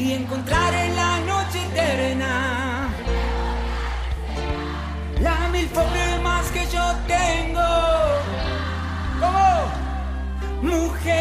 y encontrar en la noche eterna la mil formas que yo tengo como mujer.